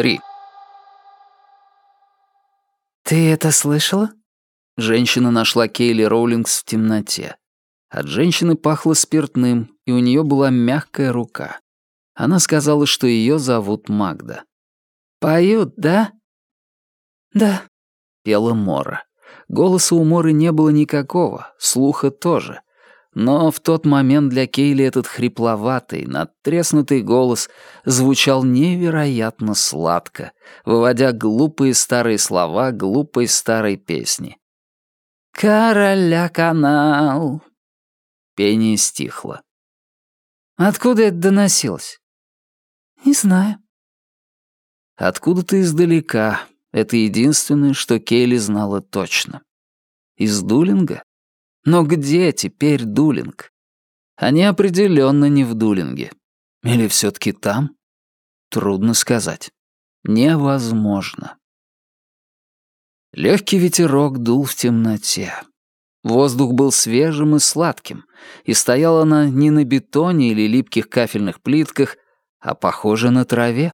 Три. «Ты это слышала?» Женщина нашла Кейли Роулингс в темноте. От женщины пахло спиртным, и у нее была мягкая рука. Она сказала, что ее зовут Магда. «Поют, да?» «Да», — пела Мора. Голоса у Моры не было никакого, слуха тоже. Но в тот момент для Кейли этот хрипловатый, надтреснутый голос звучал невероятно сладко, выводя глупые старые слова глупой старой песни. «Короля канал!» Пение стихло. «Откуда это доносилось?» «Не знаю». Откуда-то издалека. Это единственное, что Кейли знала точно. Из Дулинга? Но где теперь Дулинг? Они определенно не в Дулинге. Или все-таки там? Трудно сказать. Невозможно. Легкий ветерок дул в темноте. Воздух был свежим и сладким, и стояла она не на бетоне или липких кафельных плитках, а похоже на траве.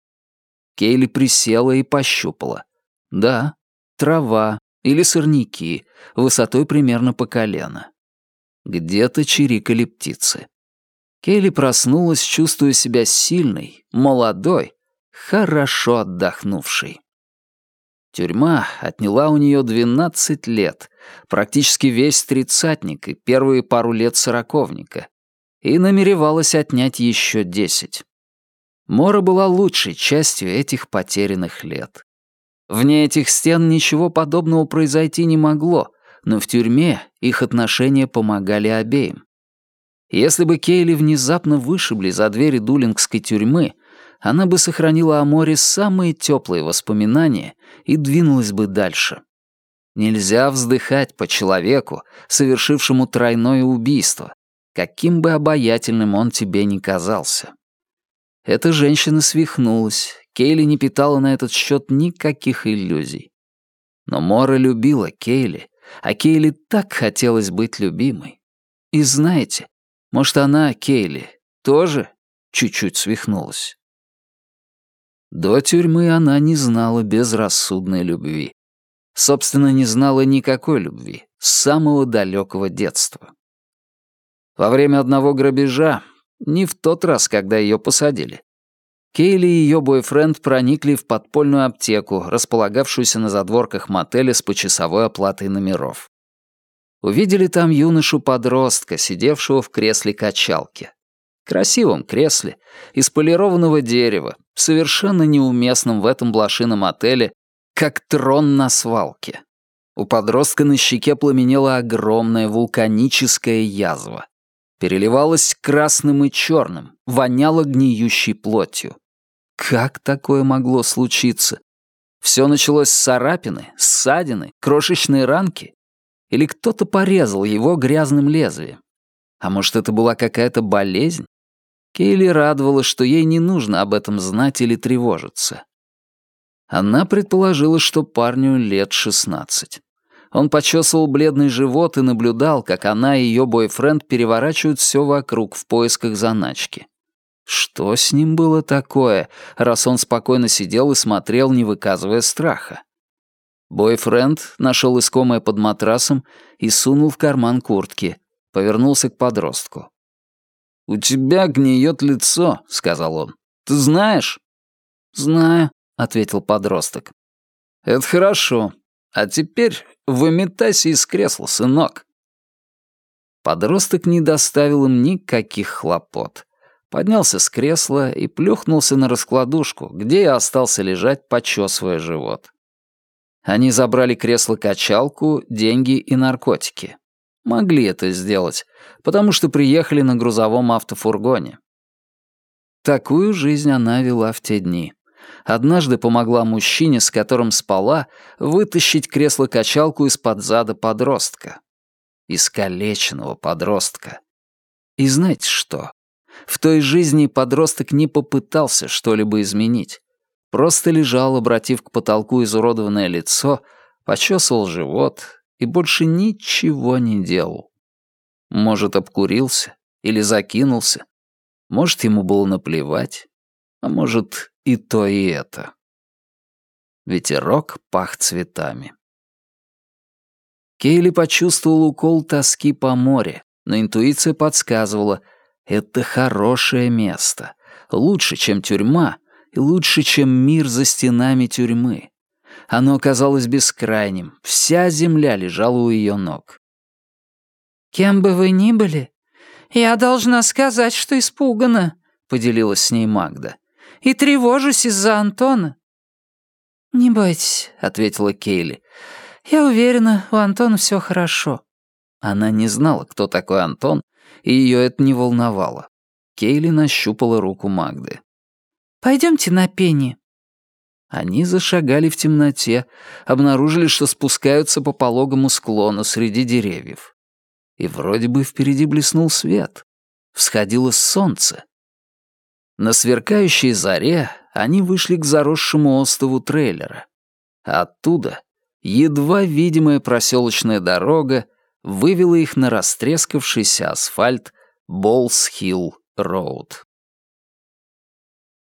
Кейли присела и пощупала. Да, трава или сорняки, высотой примерно по колено. Где-то чирикали птицы. Кейли проснулась, чувствуя себя сильной, молодой, хорошо отдохнувшей. Тюрьма отняла у нее 12 лет, практически весь тридцатник и первые пару лет сороковника, и намеревалась отнять еще 10. Мора была лучшей частью этих потерянных лет. Вне этих стен ничего подобного произойти не могло, но в тюрьме их отношения помогали обеим. Если бы Кейли внезапно вышибли за двери дулингской тюрьмы, она бы сохранила о море самые теплые воспоминания и двинулась бы дальше. Нельзя вздыхать по человеку, совершившему тройное убийство, каким бы обаятельным он тебе ни казался. Эта женщина свихнулась, Кейли не питала на этот счет никаких иллюзий. Но Мора любила Кейли, а Кейли так хотелось быть любимой. И знаете, может, она, Кейли, тоже чуть-чуть свихнулась. До тюрьмы она не знала безрассудной любви. Собственно, не знала никакой любви с самого далекого детства. Во время одного грабежа, не в тот раз, когда ее посадили, Кейли и ее бойфренд проникли в подпольную аптеку, располагавшуюся на задворках мотеля с почасовой оплатой номеров. Увидели там юношу-подростка, сидевшего в кресле качалки. Красивом кресле, из полированного дерева, совершенно неуместном в этом блошином отеле, как трон на свалке. У подростка на щеке пламенела огромная вулканическая язва. Переливалась красным и черным, воняла гниющей плотью. Как такое могло случиться? Все началось с царапины, ссадины, крошечной ранки? Или кто-то порезал его грязным лезвием? А может, это была какая-то болезнь? Кейли радовалась, что ей не нужно об этом знать или тревожиться. Она предположила, что парню лет шестнадцать. Он почесывал бледный живот и наблюдал, как она и ее бойфренд переворачивают все вокруг в поисках заначки. Что с ним было такое, раз он спокойно сидел и смотрел, не выказывая страха? Бойфренд нашел искомое под матрасом и сунул в карман куртки. Повернулся к подростку. «У тебя гниет лицо», — сказал он. «Ты знаешь?» «Знаю», — ответил подросток. «Это хорошо. А теперь выметайся из кресла, сынок». Подросток не доставил им никаких хлопот поднялся с кресла и плюхнулся на раскладушку, где и остался лежать, почесывая живот. Они забрали кресло-качалку, деньги и наркотики. Могли это сделать, потому что приехали на грузовом автофургоне. Такую жизнь она вела в те дни. Однажды помогла мужчине, с которым спала, вытащить кресло-качалку из-под зада подростка. Искалеченного подростка. И знаете что? В той жизни подросток не попытался что-либо изменить. Просто лежал, обратив к потолку изуродованное лицо, почесывал живот и больше ничего не делал. Может, обкурился или закинулся. Может, ему было наплевать. А может, и то, и это. Ветерок пах цветами. Кейли почувствовал укол тоски по море, но интуиция подсказывала — это хорошее место. Лучше, чем тюрьма, и лучше, чем мир за стенами тюрьмы. Оно казалось бескрайним, вся земля лежала у ее ног. «Кем бы вы ни были, я должна сказать, что испугана», — поделилась с ней Магда. «И тревожусь из-за Антона». «Не бойтесь», — ответила Кейли. «Я уверена, у Антона все хорошо». Она не знала, кто такой Антон, и ее это не волновало. Кейли нащупала руку Магды. Пойдемте на пение». Они зашагали в темноте, обнаружили, что спускаются по пологому склону среди деревьев. И вроде бы впереди блеснул свет. Всходило солнце. На сверкающей заре они вышли к заросшему остову трейлера. Оттуда едва видимая проселочная дорога вывела их на растрескавшийся асфальт Болс-Хилл-Роуд.